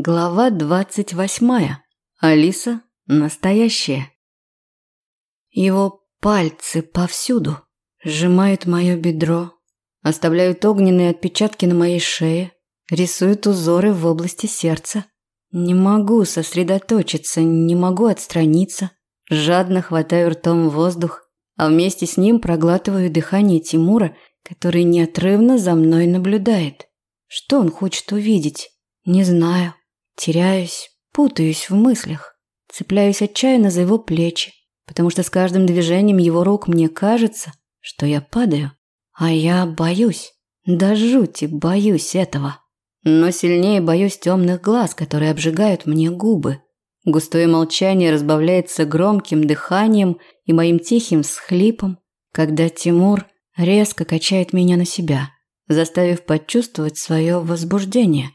Глава двадцать восьмая. Алиса настоящая. Его пальцы повсюду сжимают мое бедро, оставляют огненные отпечатки на моей шее, рисуют узоры в области сердца. Не могу сосредоточиться, не могу отстраниться. Жадно хватаю ртом воздух, а вместе с ним проглатываю дыхание Тимура, который неотрывно за мной наблюдает. Что он хочет увидеть? Не знаю. Теряюсь, путаюсь в мыслях, цепляюсь отчаянно за его плечи, потому что с каждым движением его рук мне кажется, что я падаю, а я боюсь, до жути боюсь этого. Но сильнее боюсь темных глаз, которые обжигают мне губы. Густое молчание разбавляется громким дыханием и моим тихим всхлипом, когда Тимур резко качает меня на себя, заставив почувствовать свое возбуждение.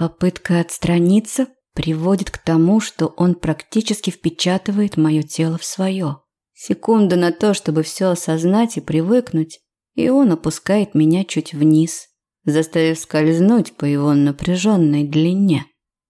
Попытка отстраниться приводит к тому, что он практически впечатывает мое тело в свое. Секунда на то, чтобы все осознать и привыкнуть, и он опускает меня чуть вниз, заставив скользнуть по его напряженной длине.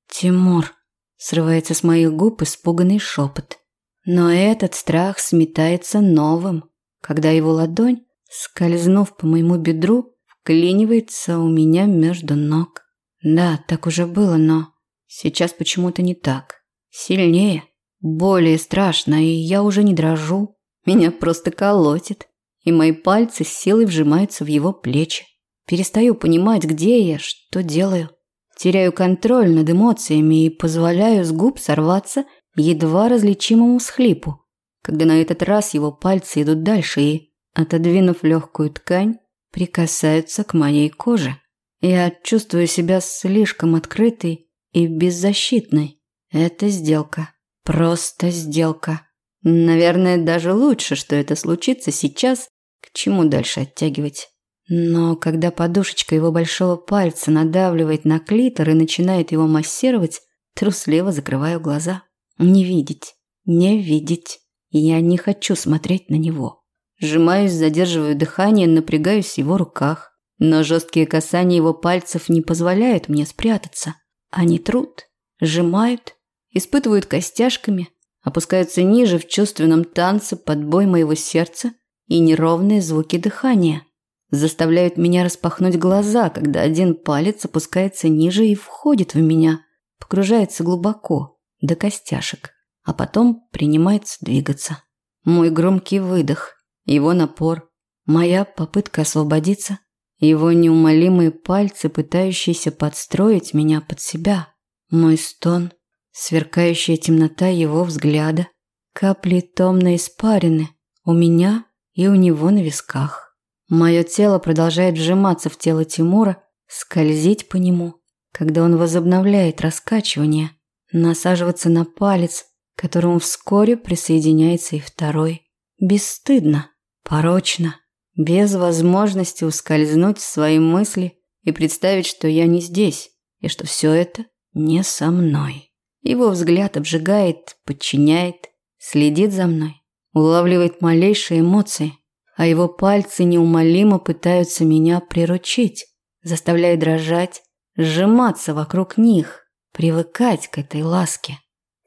«Тимур!» – срывается с моих губ испуганный шепот. Но этот страх сметается новым, когда его ладонь, скользнув по моему бедру, вклинивается у меня между ног. Да, так уже было, но сейчас почему-то не так. Сильнее, более страшно, и я уже не дрожу. Меня просто колотит, и мои пальцы с силой вжимаются в его плечи. Перестаю понимать, где я, что делаю. Теряю контроль над эмоциями и позволяю с губ сорваться едва различимому схлипу, когда на этот раз его пальцы идут дальше и, отодвинув легкую ткань, прикасаются к моей коже. Я чувствую себя слишком открытой и беззащитной. Это сделка. Просто сделка. Наверное, даже лучше, что это случится сейчас, к чему дальше оттягивать. Но когда подушечка его большого пальца надавливает на клитор и начинает его массировать, трусливо закрываю глаза. Не видеть, не видеть. Я не хочу смотреть на него. Сжимаюсь, задерживаю дыхание, напрягаюсь в его руках. Но жесткие касания его пальцев не позволяют мне спрятаться. Они трут, сжимают, испытывают костяшками, опускаются ниже в чувственном танце под бой моего сердца и неровные звуки дыхания. Заставляют меня распахнуть глаза, когда один палец опускается ниже и входит в меня, погружается глубоко, до костяшек, а потом принимается двигаться. Мой громкий выдох, его напор, моя попытка освободиться – его неумолимые пальцы, пытающиеся подстроить меня под себя. Мой стон, сверкающая темнота его взгляда, капли томной испарины у меня и у него на висках. Мое тело продолжает сжиматься в тело Тимура, скользить по нему, когда он возобновляет раскачивание, насаживаться на палец, которому вскоре присоединяется и второй. Бесстыдно, порочно, без возможности ускользнуть в свои мысли и представить, что я не здесь, и что все это не со мной. Его взгляд обжигает, подчиняет, следит за мной, улавливает малейшие эмоции, а его пальцы неумолимо пытаются меня приручить, заставляя дрожать, сжиматься вокруг них, привыкать к этой ласке.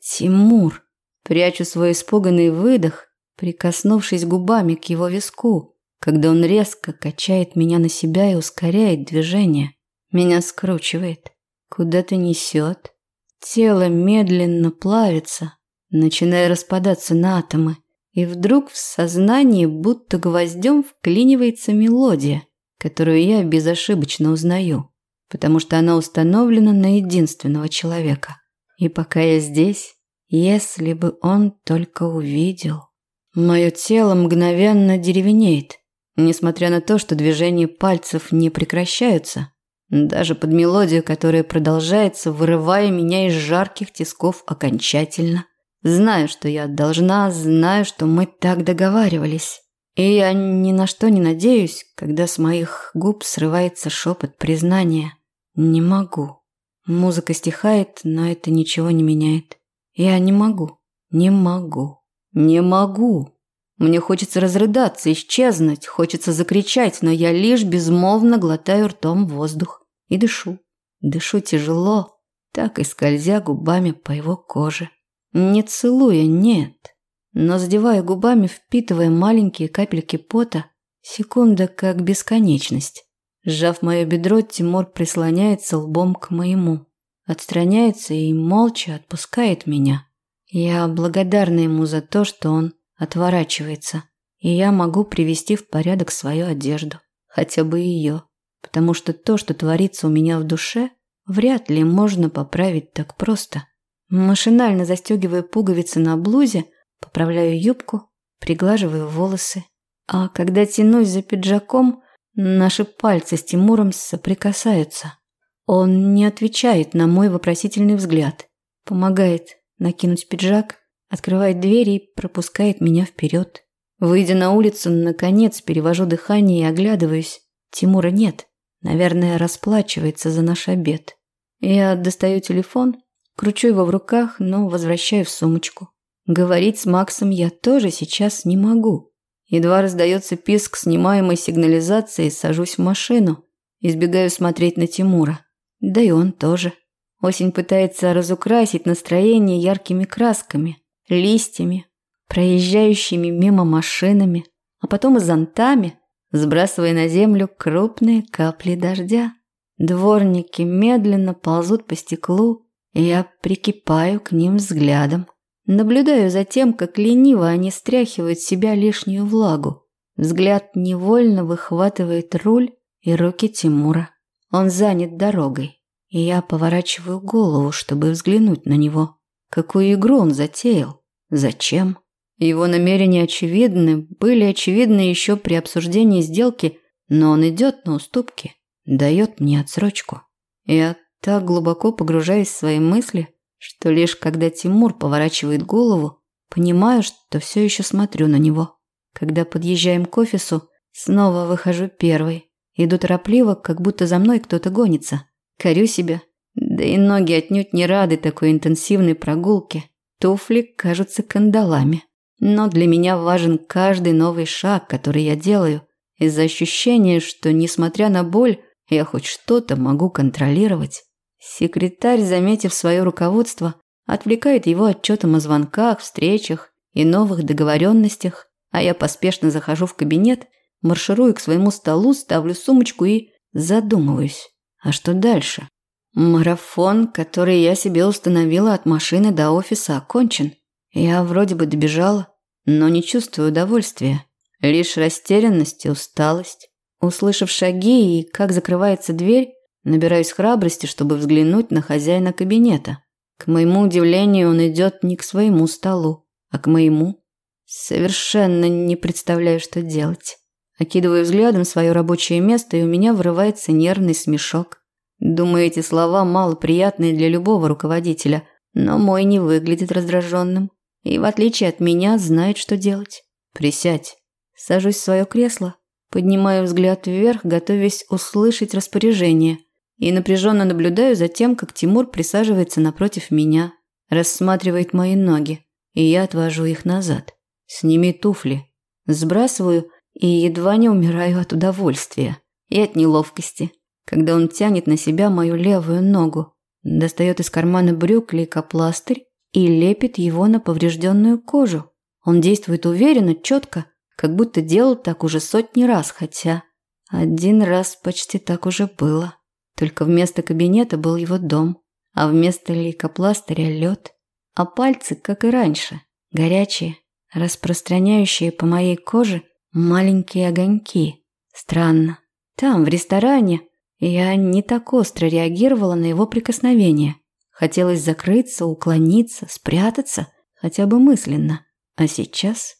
Тимур. Прячу свой испуганный выдох, прикоснувшись губами к его виску, когда он резко качает меня на себя и ускоряет движение. Меня скручивает, куда-то несет. Тело медленно плавится, начиная распадаться на атомы. И вдруг в сознании будто гвоздем вклинивается мелодия, которую я безошибочно узнаю, потому что она установлена на единственного человека. И пока я здесь, если бы он только увидел... Мое тело мгновенно деревенеет – Несмотря на то, что движения пальцев не прекращаются, даже под мелодию, которая продолжается, вырывая меня из жарких тисков окончательно. Знаю, что я должна, знаю, что мы так договаривались. И я ни на что не надеюсь, когда с моих губ срывается шепот признания. Не могу. Музыка стихает, но это ничего не меняет. Я не могу. Не могу. Не могу. Мне хочется разрыдаться, исчезнуть, хочется закричать, но я лишь безмолвно глотаю ртом воздух и дышу. Дышу тяжело, так и скользя губами по его коже. Не целуя, нет, но задевая губами, впитывая маленькие капельки пота, секунда как бесконечность. Сжав мое бедро, Тимур прислоняется лбом к моему, отстраняется и молча отпускает меня. Я благодарна ему за то, что он отворачивается, и я могу привести в порядок свою одежду, хотя бы ее, потому что то, что творится у меня в душе, вряд ли можно поправить так просто. Машинально застегиваю пуговицы на блузе, поправляю юбку, приглаживаю волосы. А когда тянусь за пиджаком, наши пальцы с Тимуром соприкасаются. Он не отвечает на мой вопросительный взгляд. Помогает накинуть пиджак, открывает дверь и пропускает меня вперед. Выйдя на улицу, наконец перевожу дыхание и оглядываюсь. Тимура нет. Наверное, расплачивается за наш обед. Я достаю телефон, кручу его в руках, но возвращаю в сумочку. Говорить с Максом я тоже сейчас не могу. Едва раздается писк снимаемой сигнализации, сажусь в машину. Избегаю смотреть на Тимура. Да и он тоже. Осень пытается разукрасить настроение яркими красками, листьями, проезжающими мимо машинами, а потом и зонтами, сбрасывая на землю крупные капли дождя. Дворники медленно ползут по стеклу, и я прикипаю к ним взглядом. Наблюдаю за тем, как лениво они стряхивают с себя лишнюю влагу. Взгляд невольно выхватывает руль и руки Тимура. Он занят дорогой и я поворачиваю голову, чтобы взглянуть на него. Какую игру он затеял? Зачем? Его намерения очевидны, были очевидны еще при обсуждении сделки, но он идет на уступки, дает мне отсрочку. Я так глубоко погружаюсь в свои мысли, что лишь когда Тимур поворачивает голову, понимаю, что все еще смотрю на него. Когда подъезжаем к офису, снова выхожу первой. Иду торопливо, как будто за мной кто-то гонится. Корю себя. Да и ноги отнюдь не рады такой интенсивной прогулке. Туфли кажутся кандалами. Но для меня важен каждый новый шаг, который я делаю, из-за ощущения, что, несмотря на боль, я хоть что-то могу контролировать. Секретарь, заметив свое руководство, отвлекает его отчетом о звонках, встречах и новых договоренностях, а я поспешно захожу в кабинет, марширую к своему столу, ставлю сумочку и задумываюсь. А что дальше? Марафон, который я себе установила от машины до офиса, окончен. Я вроде бы добежала, но не чувствую удовольствия. Лишь растерянность и усталость. Услышав шаги и как закрывается дверь, набираюсь храбрости, чтобы взглянуть на хозяина кабинета. К моему удивлению, он идет не к своему столу, а к моему. Совершенно не представляю, что делать. Окидываю взглядом свое рабочее место, и у меня вырывается нервный смешок. Думаю, эти слова малоприятные для любого руководителя, но мой не выглядит раздраженным. И в отличие от меня, знает, что делать. Присядь. Сажусь в свое кресло, поднимаю взгляд вверх, готовясь услышать распоряжение. И напряженно наблюдаю за тем, как Тимур присаживается напротив меня, рассматривает мои ноги, и я отвожу их назад. Сними туфли. Сбрасываю и едва не умираю от удовольствия и от неловкости, когда он тянет на себя мою левую ногу, достает из кармана брюк лейкопластырь и лепит его на поврежденную кожу. Он действует уверенно, четко, как будто делал так уже сотни раз, хотя один раз почти так уже было. Только вместо кабинета был его дом, а вместо лейкопластыря лед, а пальцы, как и раньше, горячие, распространяющие по моей коже – Маленькие огоньки. Странно. Там, в ресторане, я не так остро реагировала на его прикосновение. Хотелось закрыться, уклониться, спрятаться, хотя бы мысленно. А сейчас...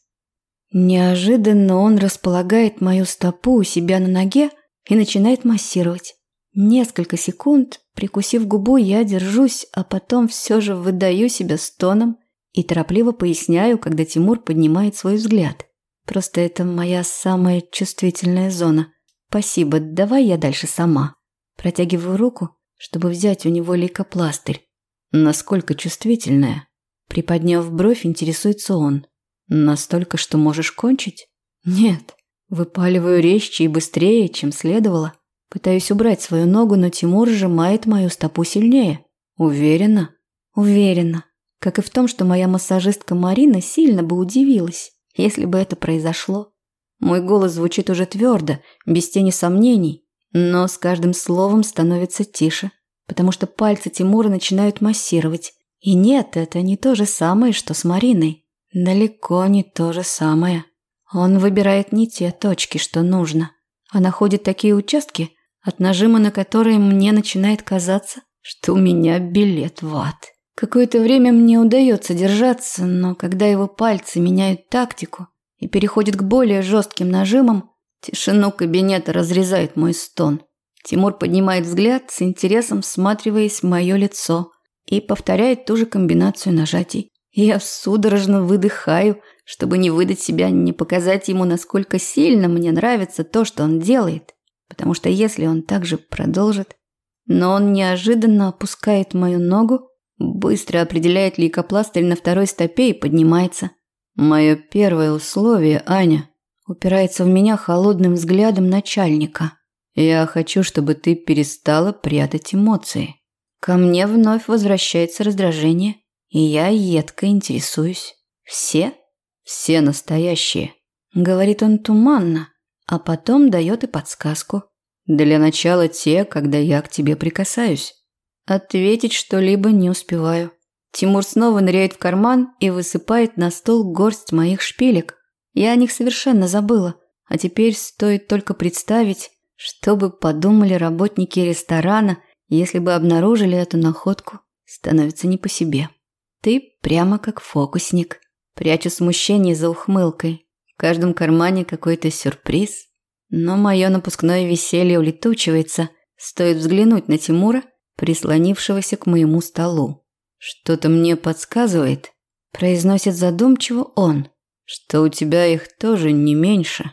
Неожиданно он располагает мою стопу у себя на ноге и начинает массировать. Несколько секунд, прикусив губу, я держусь, а потом все же выдаю себя стоном и торопливо поясняю, когда Тимур поднимает свой взгляд. Просто это моя самая чувствительная зона. Спасибо, давай я дальше сама. Протягиваю руку, чтобы взять у него лейкопластырь. Насколько чувствительная? Приподняв бровь, интересуется он. Настолько, что можешь кончить? Нет. Выпаливаю резче и быстрее, чем следовало. Пытаюсь убрать свою ногу, но Тимур сжимает мою стопу сильнее. Уверена? Уверена. Как и в том, что моя массажистка Марина сильно бы удивилась, если бы это произошло. Мой голос звучит уже твердо, без тени сомнений, но с каждым словом становится тише, потому что пальцы Тимура начинают массировать. И нет, это не то же самое, что с Мариной. Далеко не то же самое. Он выбирает не те точки, что нужно, а находит такие участки, от нажима на которые мне начинает казаться, что у меня билет в ад. Какое-то время мне удается держаться, но когда его пальцы меняют тактику и переходят к более жестким нажимам, тишину кабинета разрезает мой стон. Тимур поднимает взгляд с интересом, всматриваясь в мое лицо, и повторяет ту же комбинацию нажатий. Я судорожно выдыхаю, чтобы не выдать себя, не показать ему, насколько сильно мне нравится то, что он делает. Потому что если он также продолжит... Но он неожиданно опускает мою ногу, быстро определяет лейкопластырь на второй стопе и поднимается. Мое первое условие, Аня, упирается в меня холодным взглядом начальника. Я хочу, чтобы ты перестала прятать эмоции. Ко мне вновь возвращается раздражение, и я едко интересуюсь. Все? Все настоящие. Говорит он туманно, а потом дает и подсказку. Для начала те, когда я к тебе прикасаюсь. Ответить что-либо не успеваю. Тимур снова ныряет в карман и высыпает на стол горсть моих шпилек. Я о них совершенно забыла, а теперь стоит только представить, что бы подумали работники ресторана – если бы обнаружили эту находку, становится не по себе. Ты прямо как фокусник. Прячу смущение за ухмылкой. В каждом кармане какой-то сюрприз. Но мое напускное веселье улетучивается. Стоит взглянуть на Тимура, прислонившегося к моему столу. Что-то мне подсказывает, произносит задумчиво он, что у тебя их тоже не меньше.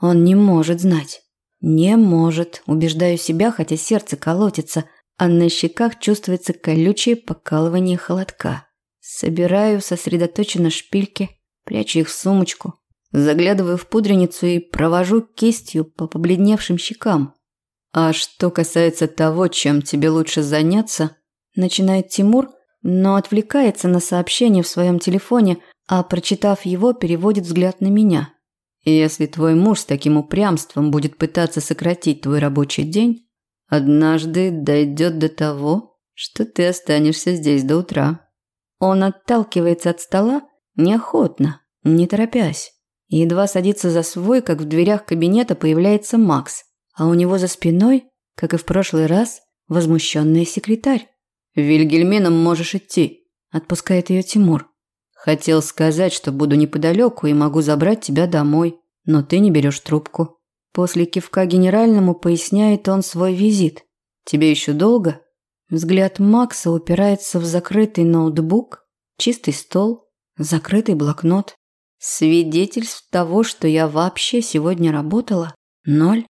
Он не может знать. Не может, убеждаю себя, хотя сердце колотится, а на щеках чувствуется колючее покалывание холодка. Собираю сосредоточенно шпильки, прячу их в сумочку, заглядываю в пудреницу и провожу кистью по побледневшим щекам. А что касается того, чем тебе лучше заняться, начинает Тимур, но отвлекается на сообщение в своем телефоне, а прочитав его, переводит взгляд на меня. Если твой муж с таким упрямством будет пытаться сократить твой рабочий день, однажды дойдет до того, что ты останешься здесь до утра. Он отталкивается от стола неохотно, не торопясь. Едва садится за свой, как в дверях кабинета появляется Макс, а у него за спиной, как и в прошлый раз, возмущенный секретарь. «Вильгельмином можешь идти», – отпускает ее Тимур. Хотел сказать, что буду неподалеку и могу забрать тебя домой, но ты не берешь трубку. После кивка генеральному поясняет он свой визит. Тебе еще долго? Взгляд Макса упирается в закрытый ноутбук, чистый стол, закрытый блокнот. Свидетельств того, что я вообще сегодня работала, ноль.